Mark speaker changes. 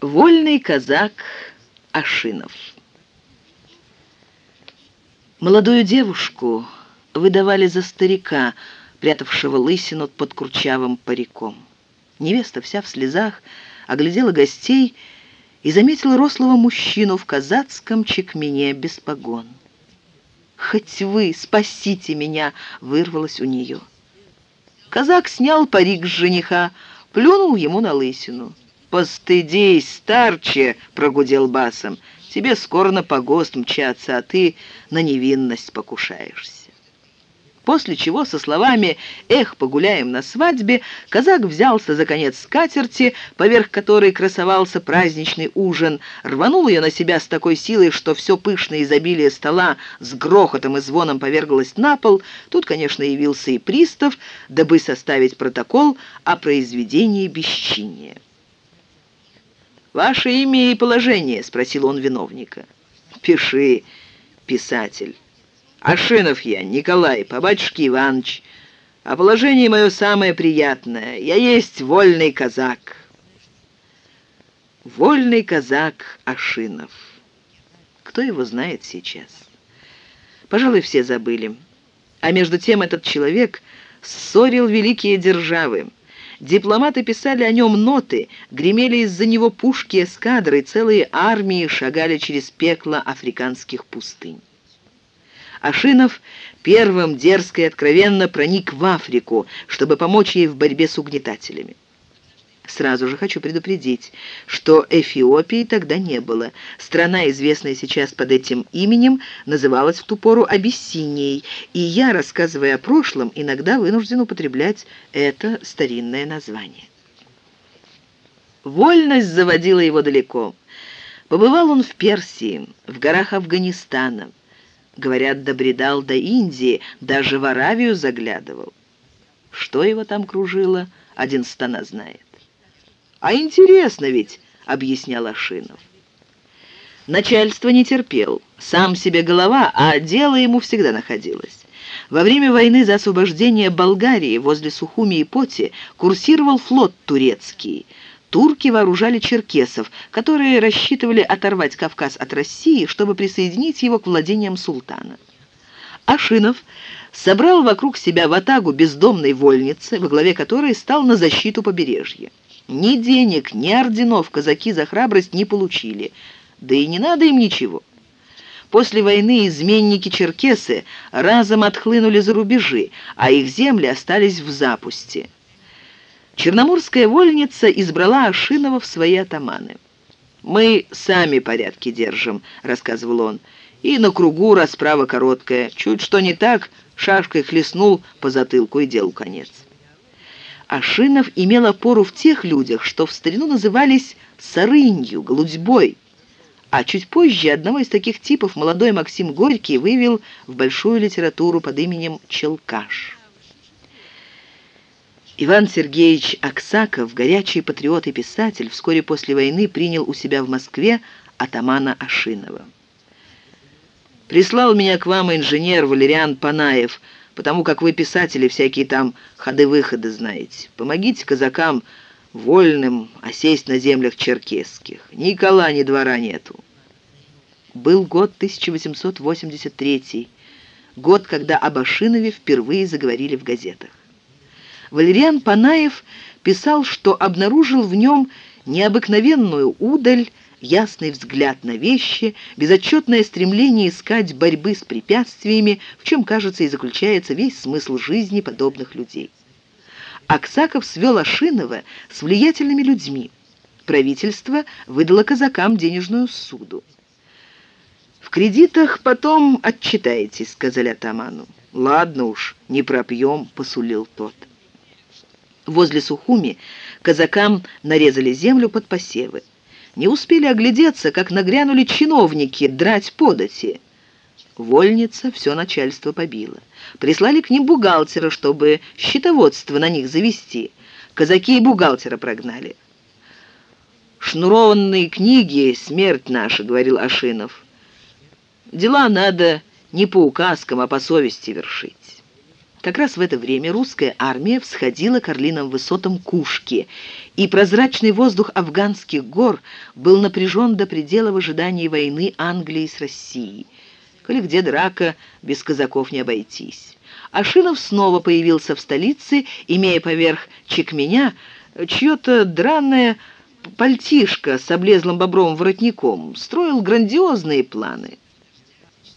Speaker 1: Вольный казак Ашинов Молодую девушку выдавали за старика, прятавшего лысину под курчавым париком. Невеста вся в слезах оглядела гостей и заметила рослого мужчину в казацком чекмене без погон. «Хоть вы спасите меня!» — вырвалось у нее. Казак снял парик с жениха, плюнул ему на лысину. «Постыдись, старче!» — прогудел басом. «Тебе скоро на погост мчаться, а ты на невинность покушаешься». После чего со словами «Эх, погуляем на свадьбе» казак взялся за конец скатерти, поверх которой красовался праздничный ужин, рванул ее на себя с такой силой, что все пышное изобилие стола с грохотом и звоном поверглось на пол. Тут, конечно, явился и пристав, дабы составить протокол о произведении бесчиния. «Ваше имя и положение?» — спросил он виновника. «Пиши, писатель». «Ашинов я, Николай, по батюшке Иванович. А положение мое самое приятное. Я есть вольный казак». Вольный казак Ашинов. Кто его знает сейчас? Пожалуй, все забыли. А между тем этот человек ссорил великие державы. Дипломаты писали о нем ноты, гремели из-за него пушки эскадры, целые армии шагали через пекло африканских пустынь. Ашинов первым дерзко и откровенно проник в Африку, чтобы помочь ей в борьбе с угнетателями. Сразу же хочу предупредить, что Эфиопии тогда не было. Страна, известная сейчас под этим именем, называлась в ту пору Абиссинией, и я, рассказывая о прошлом, иногда вынужден употреблять это старинное название. Вольность заводила его далеко. Побывал он в Персии, в горах Афганистана. Говорят, добредал до Индии, даже в Аравию заглядывал. Что его там кружило, один стана знает. «А интересно ведь», — объяснял Ашинов. Начальство не терпел, сам себе голова, а дело ему всегда находилось. Во время войны за освобождение Болгарии возле Сухуми и Поти курсировал флот турецкий. Турки вооружали черкесов, которые рассчитывали оторвать Кавказ от России, чтобы присоединить его к владениям султана. Ашинов собрал вокруг себя ватагу бездомной вольницы, во главе которой стал на защиту побережья. Ни денег, ни орденов казаки за храбрость не получили, да и не надо им ничего. После войны изменники-черкесы разом отхлынули за рубежи, а их земли остались в запусте. Черноморская вольница избрала Ашинова в свои атаманы. «Мы сами порядки держим», — рассказывал он, — «и на кругу расправа короткая. Чуть что не так, шашкой хлестнул по затылку и делу конец». Ашинов имел опору в тех людях, что в старину назывались «сарынью», «голудьбой». А чуть позже одного из таких типов молодой Максим Горький вывел в большую литературу под именем Челкаш. Иван Сергеевич Аксаков, горячий патриот и писатель, вскоре после войны принял у себя в Москве атамана Ашинова. «Прислал меня к вам инженер Валериан Панаев», потому как вы, писатели, всякие там ходы-выходы знаете. Помогите казакам вольным осесть на землях черкесских. Ни кола, ни двора нету. Был год 1883, год, когда об Ашинове впервые заговорили в газетах. Валериан Панаев писал, что обнаружил в нем необыкновенную удаль, ясный взгляд на вещи, безотчетное стремление искать борьбы с препятствиями, в чем, кажется, и заключается весь смысл жизни подобных людей. Аксаков свел Ашинова с влиятельными людьми. Правительство выдало казакам денежную суду. «В кредитах потом отчитаетесь», — сказали атаману. «Ладно уж, не пропьем», — посулил тот. Возле Сухуми казакам нарезали землю под посевы. Не успели оглядеться, как нагрянули чиновники драть подати. Вольница все начальство побила. Прислали к ним бухгалтера, чтобы счетоводство на них завести. Казаки и бухгалтера прогнали. «Шнурованные книги — смерть наша», — говорил Ашинов. «Дела надо не по указкам, а по совести вершить». Как раз в это время русская армия всходила к орлиным высотам Кушки, и прозрачный воздух афганских гор был напряжен до предела в ожидании войны Англии с Россией. Коли где драка, без казаков не обойтись. Ашинов снова появился в столице, имея поверх чекменя чье-то драное пальтишко с облезлым бобровым воротником, строил грандиозные планы.